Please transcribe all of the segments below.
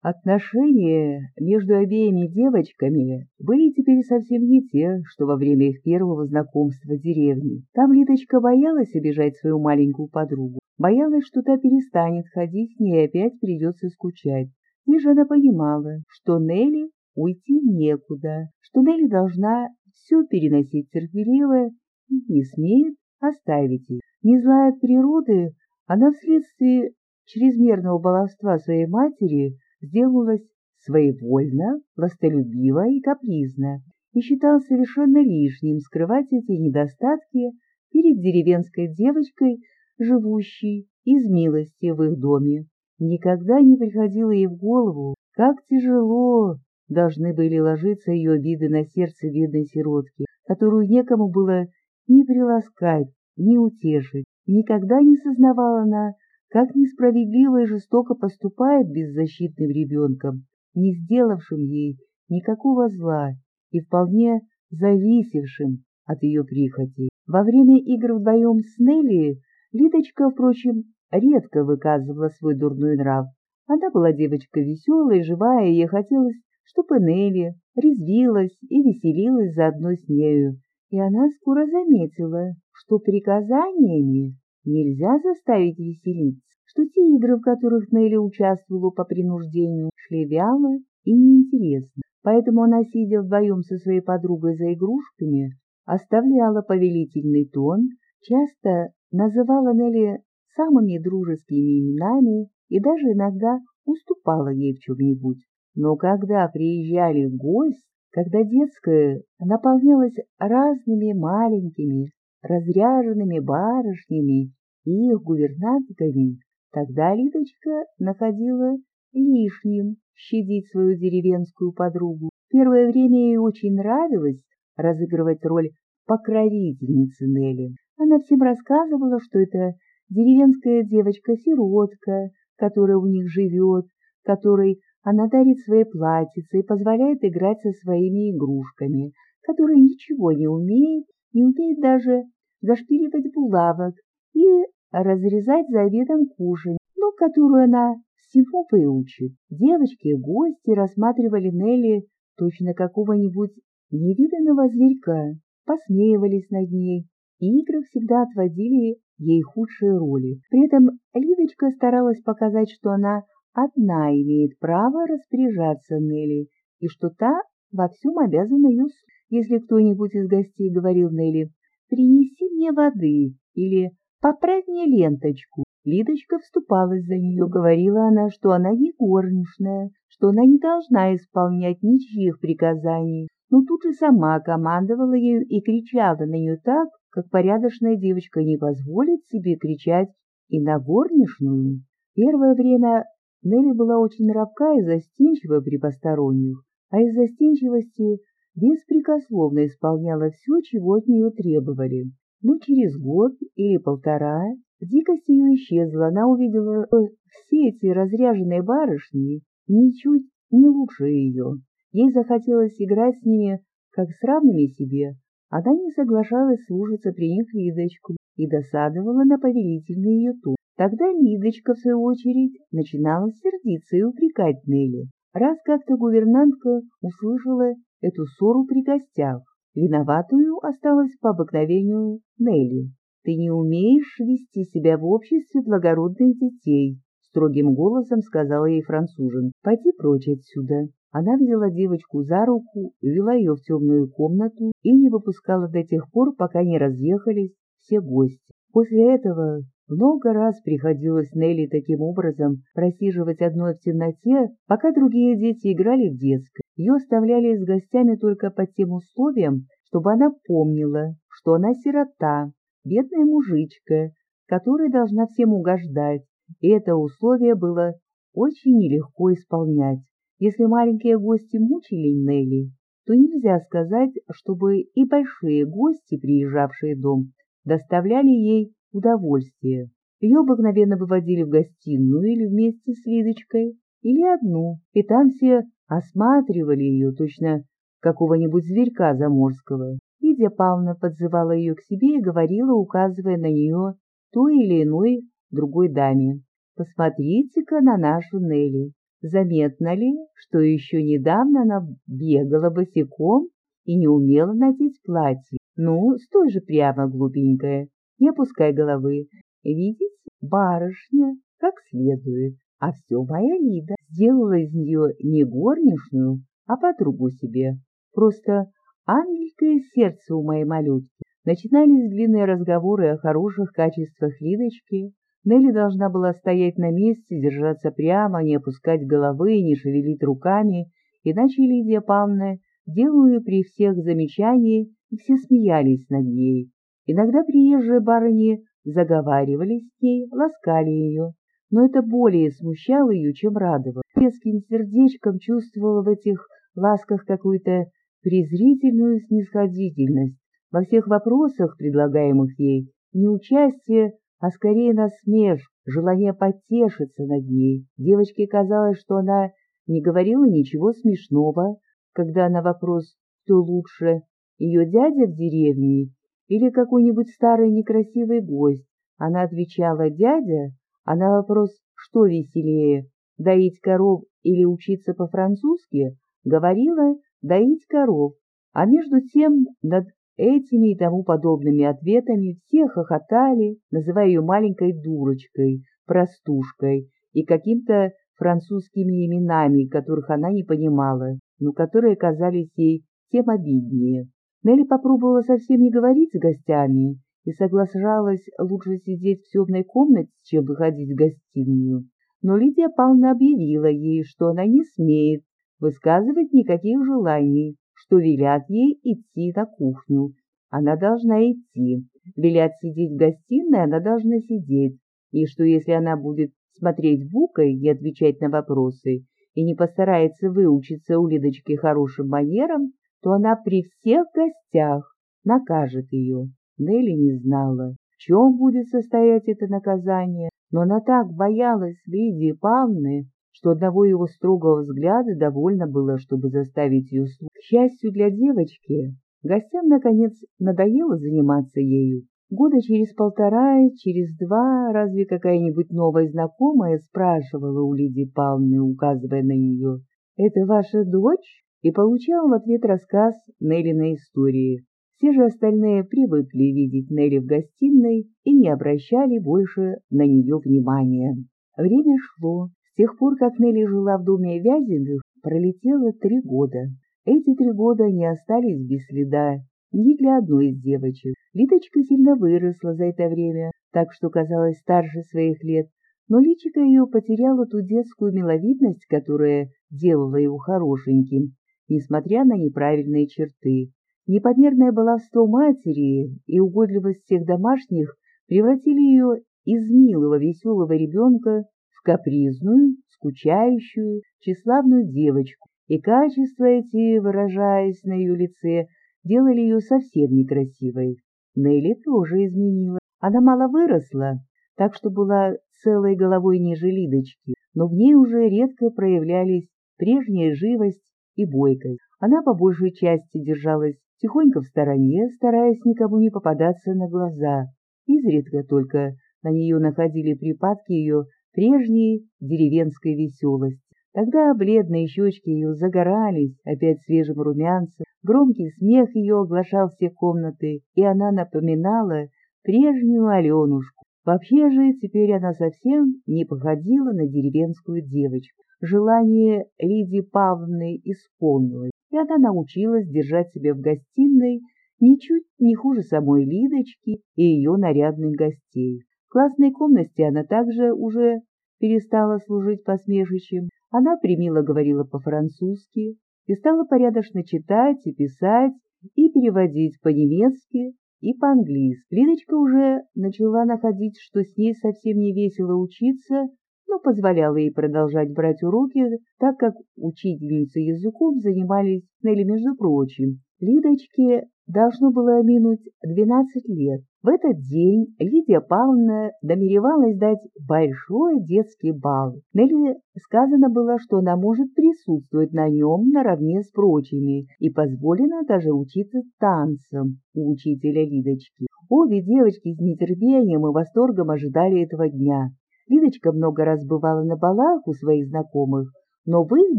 Отношения между обеими девочками были теперь совсем не те, что во время их первого знакомства в деревне. Там Лидочка боялась обижать свою маленькую подругу, боялась, что та перестанет ходить с ней и опять придется скучать. И же она понимала, что Нелли уйти некуда, что Нелли должна все переносить терпеливо и не смеет оставить их. Не злая от природы, она вследствие чрезмерного баловства своей матери сделалась своевольно, властолюбива и капризна, и считал совершенно лишним скрывать эти недостатки перед деревенской девочкой, живущей из милости в их доме. Никогда не приходило ей в голову, как тяжело должны были ложиться ее обиды на сердце бедной сиротки, которую некому было ни приласкать, ни утешить. Никогда не сознавала она, как несправедливо и жестоко поступает беззащитным ребенком, не сделавшим ей никакого зла и вполне зависевшим от ее прихоти. Во время игр вдвоем с Нелли Лидочка, впрочем, редко выказывала свой дурной нрав. Она была девочка веселая, живая, и ей хотелось, чтобы Нелли резвилась и веселилась заодно с нею. И она скоро заметила, что приказаниями Нельзя заставить веселиться, что те игры, в которых Нелли участвовала по принуждению, шли вяло и неинтересно. Поэтому она, сидя вдвоем со своей подругой за игрушками, оставляла повелительный тон, часто называла Нелли самыми дружескими именами и даже иногда уступала ей в чем-нибудь. Но когда приезжали гости, когда детская наполнялась разными маленькими, разряженными барышнями и их гувернантками, тогда Лидочка находила лишним щадить свою деревенскую подругу. Первое время ей очень нравилось разыгрывать роль покровительницы Нелли. Она всем рассказывала, что это деревенская девочка-сиротка, которая у них живет, которой она дарит свои платьица и позволяет играть со своими игрушками, которая ничего не умеет, не умеет даже зашпиливать булавок и разрезать за обедом кушань, но которую она всему выучит. Девочки и гости рассматривали Нелли точно какого-нибудь невиданного зверька, посмеивались над ней. Игры всегда отводили ей худшие роли. При этом Лидочка старалась показать, что она одна имеет право распоряжаться Нелли, и что та во всем обязана ее. Если кто-нибудь из гостей говорил Нелли «принеси мне воды» или Поправь мне ленточку. Лидочка вступалась за нее, говорила она, что она не горничная, что она не должна исполнять ничьих приказаний, но тут и сама командовала ею и кричала на нее так, как порядочная девочка не позволит себе кричать и на горничную. Первое время Нелли была очень робка и застенчива при посторонних, а из застенчивости беспрекословно исполняла все, чего от нее требовали. Но через год или полтора дикость ее исчезла, она увидела, что все эти разряженные барышни ничуть не лучше ее. Ей захотелось играть с ними, как с равными себе. Она не соглашалась служиться при них Лидочку и досадовала на повелительный ее тон. Тогда Лидочка, в свою очередь, начинала сердиться и упрекать Нелли. Раз как-то гувернантка услышала эту ссору при гостях, Виноватую осталась по обыкновению Нелли. «Ты не умеешь вести себя в обществе благородных детей», — строгим голосом сказала ей францужен. «Пойди прочь отсюда». Она взяла девочку за руку, вела ее в темную комнату и не выпускала до тех пор, пока не разъехались все гости. После этого много раз приходилось Нелли таким образом просиживать одной в темноте, пока другие дети играли в детской. Ее оставляли с гостями только под тем условием, чтобы она помнила, что она сирота, бедная мужичка, которая должна всем угождать, и это условие было очень нелегко исполнять. Если маленькие гости мучили Нелли, то нельзя сказать, чтобы и большие гости, приезжавшие в дом, доставляли ей удовольствие. Ее обыкновенно выводили в гостиную или вместе с Лидочкой, или одну, и там все осматривали ее, точно какого-нибудь зверька заморского. Лидия Павловна подзывала ее к себе и говорила, указывая на нее той или иной другой даме. «Посмотрите-ка на нашу Нелли. заметно ли, что еще недавно она бегала босиком и не умела надеть платье? Ну, стой же прямо, глупенькая, не опускай головы. Видите, барышня, как следует. А все моя Лида сделала из нее не горничную, а подругу себе. Просто ангельское сердце у моей малютки. Начинались длинные разговоры о хороших качествах Лидочки. Нелли должна была стоять на месте, держаться прямо, не опускать головы, не шевелить руками, иначе Лидия Павловна делала при всех замечания, и все смеялись над ней. Иногда приезжие барыни заговаривали с ней, ласкали ее, но это более смущало ее, чем радовало. Детским сердечком чувствовала в этих ласках какую-то презрительную снисходительность, во всех вопросах, предлагаемых ей, не участие, а скорее насмеш, желание потешиться над ней. Девочке казалось, что она не говорила ничего смешного, когда на вопрос «кто лучше?» ее дядя в деревне или какой-нибудь старый некрасивый гость, она отвечала «дядя», а на вопрос «что веселее?» доить коров или учиться по-французски, говорила «доить коров», а между тем над Этими и тому подобными ответами все хохотали, называя ее маленькой дурочкой, простушкой и каким-то французскими именами, которых она не понимала, но которые казались ей тем обиднее. Нелли попробовала совсем не говорить с гостями и соглашалась лучше сидеть в темной комнате, чем выходить в гостиную. Но Лидия Павловна объявила ей, что она не смеет высказывать никаких желаний, что велят ей идти на кухню. Она должна идти. Велят сидеть в гостиной, она должна сидеть. И что если она будет смотреть букой и отвечать на вопросы, и не постарается выучиться у Лидочки хорошим манерам, то она при всех гостях накажет ее. Нелли не знала, в чем будет состоять это наказание, но она так боялась Лидии Павловны, что одного его строгого взгляда довольно было, чтобы заставить ее слушать. К счастью для девочки, гостям, наконец, надоело заниматься ею. Года через полтора, через два, разве какая-нибудь новая знакомая спрашивала у Лидии Павловны, указывая на нее, «Это ваша дочь?» И получала в ответ рассказ Неллиной истории. Все же остальные привыкли видеть Нелли в гостиной и не обращали больше на нее внимания. Время шло, тех пор, как Нелли жила в доме Вязиных, пролетело три года. Эти три года не остались без следа ни для одной из девочек. Литочка сильно выросла за это время, так что казалась старше своих лет, но личико ее потеряло ту детскую миловидность, которая делала его хорошеньким, несмотря на неправильные черты. Непомерное баловство матери и угодливость всех домашних превратили ее из милого веселого ребенка в капризную, скучающую, тщеславную девочку, и качества эти, выражаясь на ее лице, делали ее совсем некрасивой. Нелли тоже изменила. Она мало выросла, так что была целой головой ниже Лидочки, но в ней уже редко проявлялись прежняя живость и бойкость. Она по большей части держалась тихонько в стороне, стараясь никому не попадаться на глаза. Изредка только на нее находили припадки ее прежней деревенской веселости. Тогда бледные щечки ее загорались опять свежим румянцем, громкий смех ее оглашал все комнаты, и она напоминала прежнюю Аленушку. Вообще же теперь она совсем не походила на деревенскую девочку. Желание Лидии Павловны исполнилось, и она научилась держать себя в гостиной ничуть не хуже самой Лидочки и ее нарядных гостей. В классной комнате она также уже перестала служить посмешищем, она примило говорила по-французски и стала порядочно читать и писать и переводить по-немецки и по-английски. Лидочка уже начала находить, что с ней совсем не весело учиться, но позволяла ей продолжать брать уроки, так как учительницы языком занимались Нелли, между прочим. Лидочке должно было минуть двенадцать лет. В этот день Лидия Павловна намеревалась дать большой детский бал. Нелли сказано было, что она может присутствовать на нем наравне с прочими, и позволено даже учиться танцам у учителя Лидочки. Обе девочки с нетерпением и восторгом ожидали этого дня. Лидочка много раз бывала на балах у своих знакомых, Но в их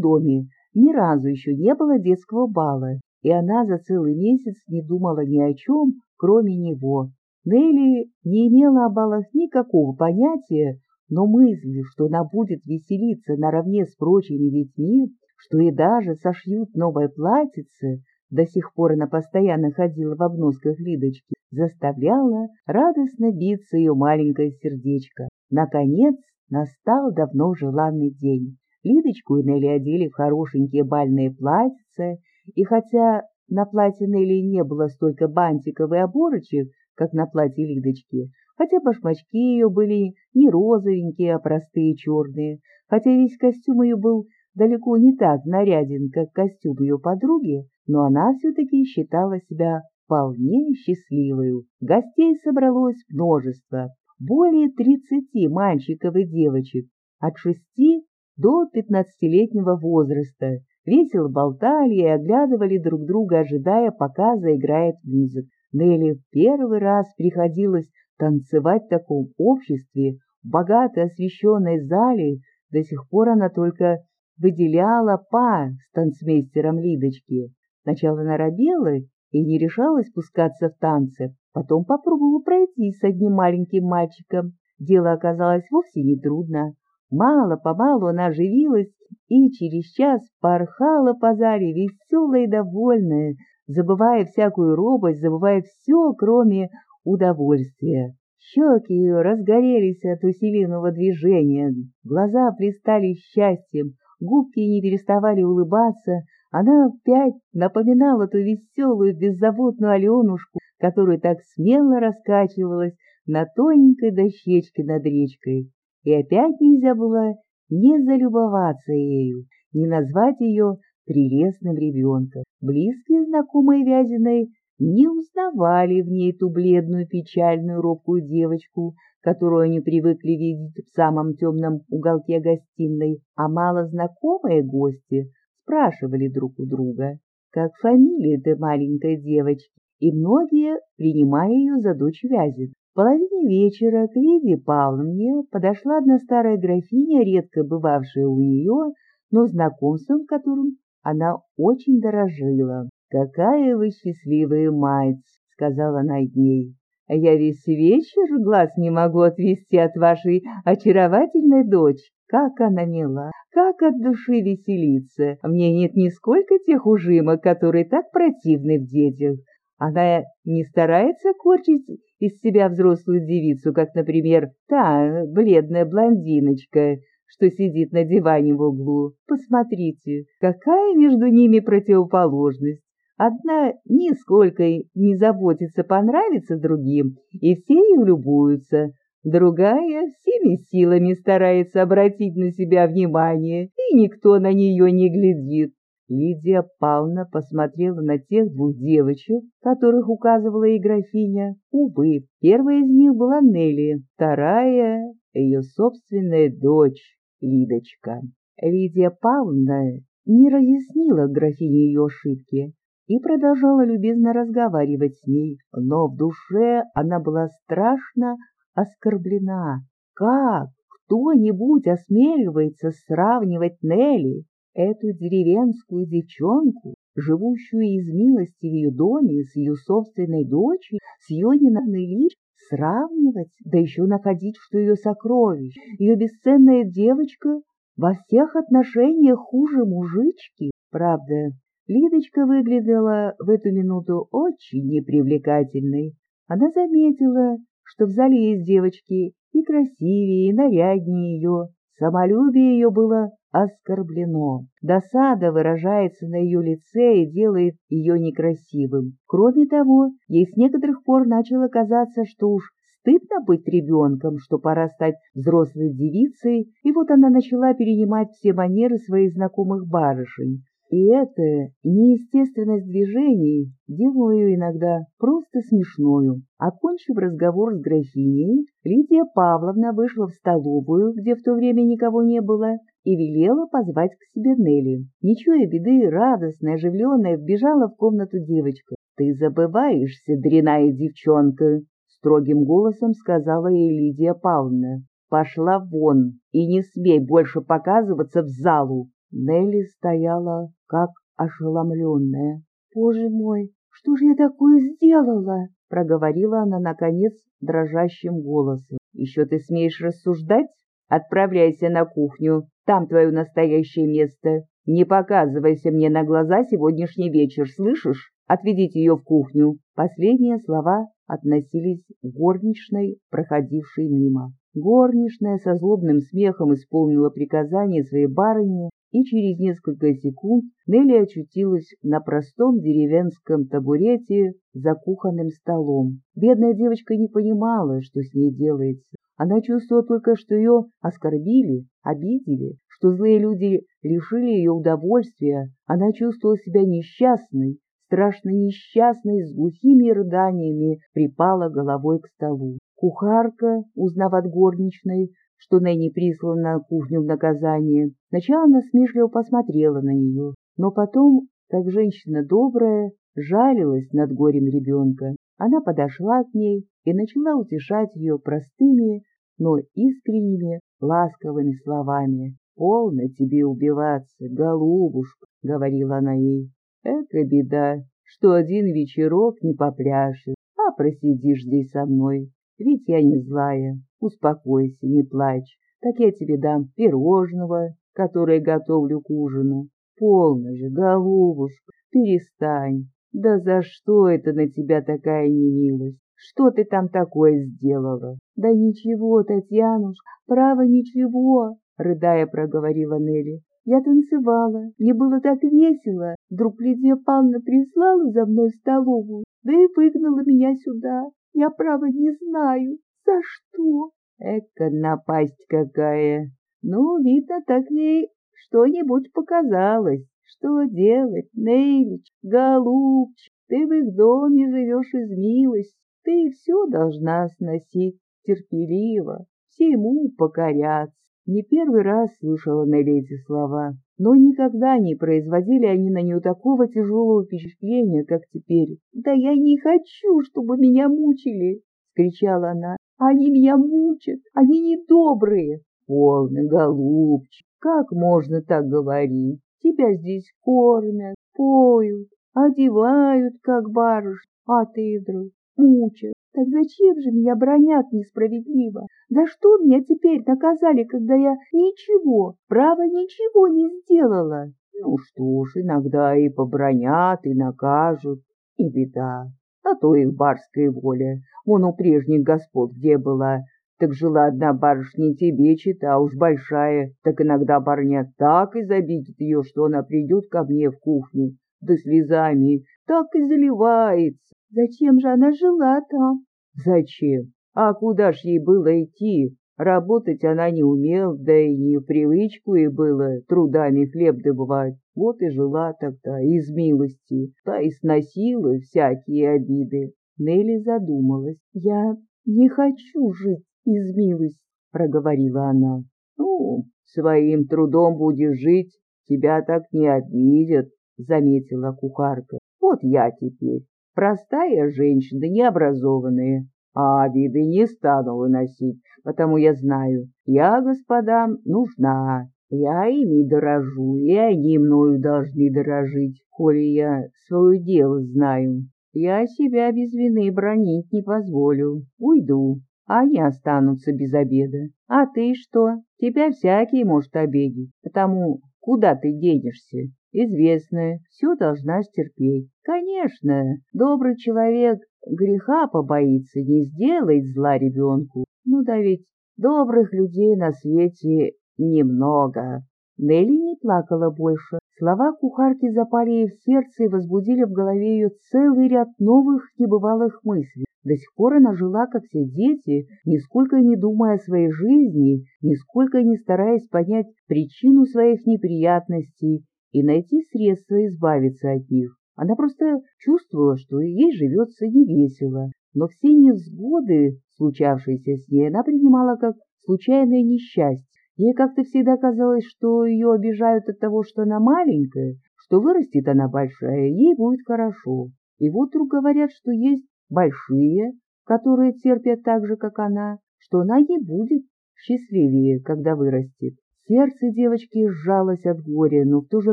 доме ни разу еще не было детского бала, и она за целый месяц не думала ни о чем, кроме него. Нелли не имела о балах никакого понятия, но мысль, что она будет веселиться наравне с прочими детьми, что и даже сошьют новое платьице, до сих пор она постоянно ходила в обносках Лидочки, заставляла радостно биться ее маленькое сердечко. Наконец настал давно желанный день. Лидочку и Нелли одели в хорошенькие бальные платьица, и хотя на платье Нелли не было столько бантиков и оборочек, как на платье Лидочки, хотя башмачки ее были не розовенькие, а простые черные, хотя весь костюм ее был далеко не так наряден, как костюм ее подруги, но она все-таки считала себя вполне счастливой. Гостей собралось множество, более тридцати мальчиков и девочек, от шести до пятнадцатилетнего возраста, весело болтали и оглядывали друг друга, ожидая, пока заиграет музыка. Нелли в первый раз приходилось танцевать в таком обществе, в богато освещенной зале, до сих пор она только выделяла па с танцмейстером Лидочки. Сначала она робела и не решалась спускаться в танцы, потом попробовала пройти с одним маленьким мальчиком. Дело оказалось вовсе не трудно. Мало-помалу она оживилась и через час порхала по зале, веселая и довольная, забывая всякую робость, забывая все, кроме удовольствия. Щеки ее разгорелись от усиленного движения, глаза пристали счастьем, губки не переставали улыбаться, она опять напоминала ту веселую, беззаботную Аленушку, которая так смело раскачивалась на тоненькой дощечке над речкой. И опять нельзя было не залюбоваться ею, не назвать ее прелестным ребенком. Близкие знакомые Вязиной не узнавали в ней ту бледную, печальную, робкую девочку, которую они привыкли видеть в самом темном уголке гостиной, а мало знакомые гости спрашивали друг у друга, как фамилия этой маленькой девочки, и многие принимали ее за дочь Вязин. В половине вечера к Лидии Павловне подошла одна старая графиня, редко бывавшая у нее, но знакомством которым она очень дорожила. «Какая вы счастливая мать!» — сказала она ей. «Я весь вечер глаз не могу отвести от вашей очаровательной дочь. Как она мила, как от души веселится. Мне нет нисколько тех ужимок, которые так противны в детях. Она не старается корчить из себя взрослую девицу, как, например, та бледная блондиночка, что сидит на диване в углу. Посмотрите, какая между ними противоположность. Одна нисколько не заботится понравиться другим, и все ее любуются. Другая всеми силами старается обратить на себя внимание, и никто на нее не глядит. Лидия Павловна посмотрела на тех двух девочек, которых указывала ей графиня. Увы, первая из них была Нелли, вторая — ее собственная дочь Лидочка. Лидия Павловна не разъяснила графине ее ошибки, и продолжала любезно разговаривать с ней, но в душе она была страшно оскорблена. Как кто-нибудь осмеливается сравнивать Нелли, эту деревенскую девчонку, живущую из милости в ее доме, с ее собственной дочерью, с ее ненавной лишь, сравнивать, да еще находить, что ее сокровищ, ее бесценная девочка во всех отношениях хуже мужички. Правда, Лидочка выглядела в эту минуту очень непривлекательной. Она заметила, что в зале есть девочки и красивее, и наряднее ее. Самолюбие ее было оскорблено. Досада выражается на ее лице и делает ее некрасивым. Кроме того, ей с некоторых пор начало казаться, что уж стыдно быть ребенком, что пора стать взрослой девицей, и вот она начала перенимать все манеры своих знакомых барышень. И эта неестественность движений делала ее иногда просто смешною. Окончив разговор с графиней, Лидия Павловна вышла в столовую, где в то время никого не было, и велела позвать к себе Нелли. Ничего беды, радостная, оживленная, вбежала в комнату девочка. «Ты забываешься, дряная девчонка!» — строгим голосом сказала ей Лидия Павловна. «Пошла вон и не смей больше показываться в залу!» Нелли стояла как ошеломленная. «Боже мой, что же я такое сделала?» — проговорила она, наконец, дрожащим голосом. «Еще ты смеешь рассуждать? Отправляйся на кухню, там твое настоящее место. Не показывайся мне на глаза сегодняшний вечер, слышишь? Отведите ее в кухню». Последние слова относились к горничной, проходившей мимо. Горничная со злобным смехом исполнила приказание своей барыни, и через несколько секунд Нелли очутилась на простом деревенском табурете за кухонным столом. Бедная девочка не понимала, что с ней делается. Она чувствовала только, что ее оскорбили, обидели, что злые люди лишили ее удовольствия. Она чувствовала себя несчастной, страшно несчастной, с глухими рыданиями припала головой к столу. Кухарка, узнав от горничной, что Нэнни прислана на кухню в наказание, сначала насмешливо посмотрела на нее, но потом, как женщина добрая, жалилась над горем ребенка. Она подошла к ней и начала утешать ее простыми, но искренними, ласковыми словами. «Полно тебе убиваться, голубушка», — говорила она ей. «Это беда, что один вечерок не попляшешь, а просидишь здесь со мной. Ведь я не злая, успокойся, не плачь. Так я тебе дам пирожного, которое готовлю к ужину. Полно же, голубушка, перестань. Да за что это на тебя такая немилость? Что ты там такое сделала? Да ничего, Татьянушка, право ничего, рыдая проговорила Нелли. Я танцевала, мне было так весело. Вдруг Лидия Павловна прислала за мной столовую, да и выгнала меня сюда. Я, право, не знаю, за что. Эка напасть какая! Ну, видно, так ей что-нибудь показалось. Что делать, Нейлич, голубчик, ты в их доме живешь из милости, ты все должна сносить терпеливо, всему покоряться. Не первый раз слышала Нелли эти слова, но никогда не производили они на нее такого тяжелого впечатления, как теперь. «Да я не хочу, чтобы меня мучили!» — скричала она. «Они меня мучат! Они недобрые!» «Полный голубчик! Как можно так говорить? Тебя здесь кормят, поют, одевают, как барыш, а ты вдруг мучат. Так зачем же меня бронят несправедливо? За что меня теперь наказали, когда я ничего, право ничего не сделала? Ну что ж, иногда и побронят, и накажут, и беда. А то их барская воля. Вон у прежних господ где была, так жила одна барышня тебе чита, уж большая, так иногда барня так и забидит ее, что она придет ко мне в кухню, да слезами так и заливается. Зачем же она жила там? Зачем? А куда ж ей было идти? Работать она не умела, да и не в привычку ей было трудами хлеб добывать. Вот и жила тогда из милости, та и сносила всякие обиды. Нелли задумалась. «Я не хочу жить из милости», — проговорила она. «Ну, своим трудом будешь жить, тебя так не обидят», — заметила кухарка. «Вот я теперь Простая женщина, необразованная, а виды не стану выносить, потому я знаю, я господам нужна, я ими дорожу, и они мною должны дорожить, коли я свое дело знаю. Я себя без вины бронить не позволю, уйду, а они останутся без обеда. А ты что? Тебя всякий может обидеть, потому куда ты денешься? Известно, все должна стерпеть. Конечно, добрый человек греха побоится, не сделает зла ребенку. Ну да ведь добрых людей на свете немного. Нелли не плакала больше. Слова кухарки запали ей в сердце и возбудили в голове ее целый ряд новых небывалых мыслей. До сих пор она жила, как все дети, нисколько не думая о своей жизни, нисколько не стараясь понять причину своих неприятностей и найти средства избавиться от них. Она просто чувствовала, что ей живется невесело, но все невзгоды, случавшиеся с ней, она принимала как случайное несчастье. Ей как-то всегда казалось, что ее обижают от того, что она маленькая, что вырастет она большая, ей будет хорошо. И вот вдруг говорят, что есть большие, которые терпят так же, как она, что она не будет счастливее, когда вырастет. Сердце девочки сжалось от горя, но в то же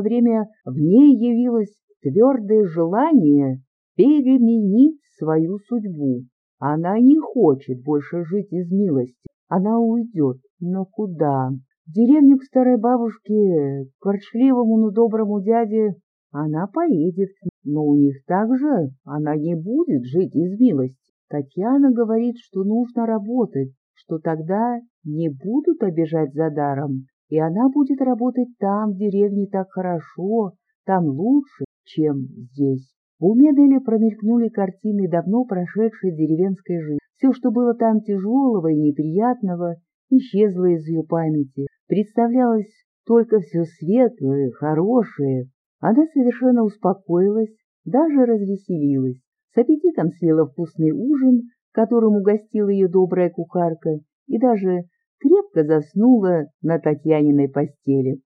время в ней явилось твердое желание переменить свою судьбу. Она не хочет больше жить из милости, она уйдет, но куда? В деревню к старой бабушке, к ворчливому, но доброму дяде она поедет, но у них также она не будет жить из милости. Татьяна говорит, что нужно работать, что тогда не будут обижать за даром, и она будет работать там, в деревне, так хорошо, там лучше, чем здесь. В уме Нелли промелькнули картины давно прошедшей деревенской жизни. Все, что было там тяжелого и неприятного, исчезло из ее памяти. Представлялось только все светлое, хорошее. Она совершенно успокоилась, даже развеселилась. С аппетитом съела вкусный ужин, которым угостила ее добрая кухарка, и даже крепко заснула на Татьяниной постели.